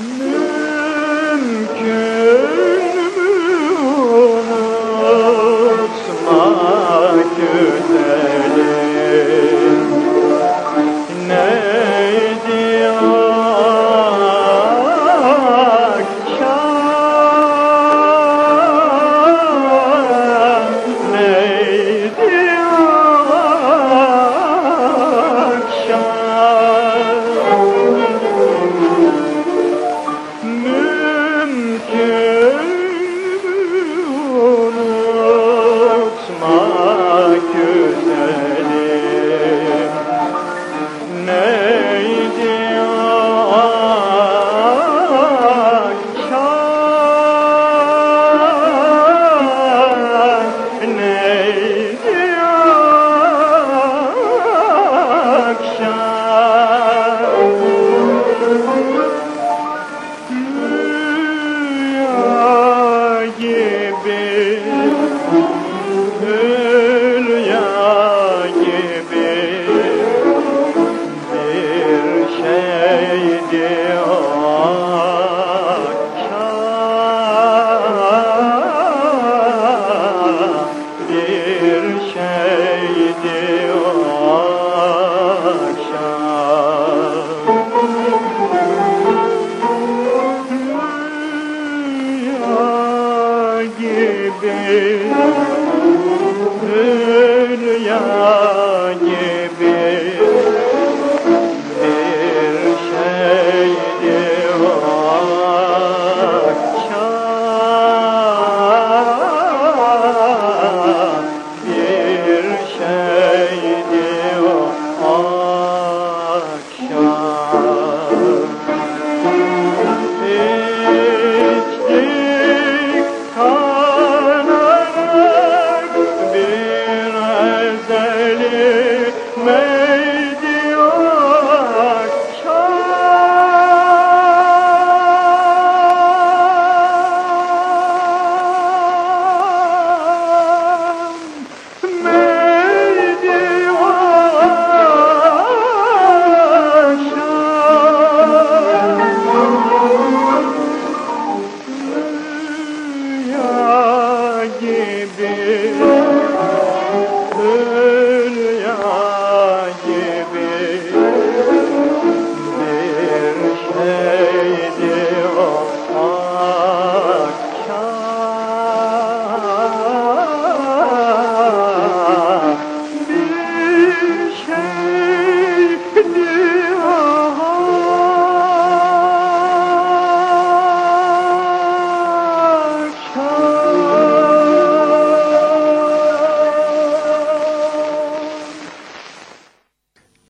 No. Dünyayı Baby.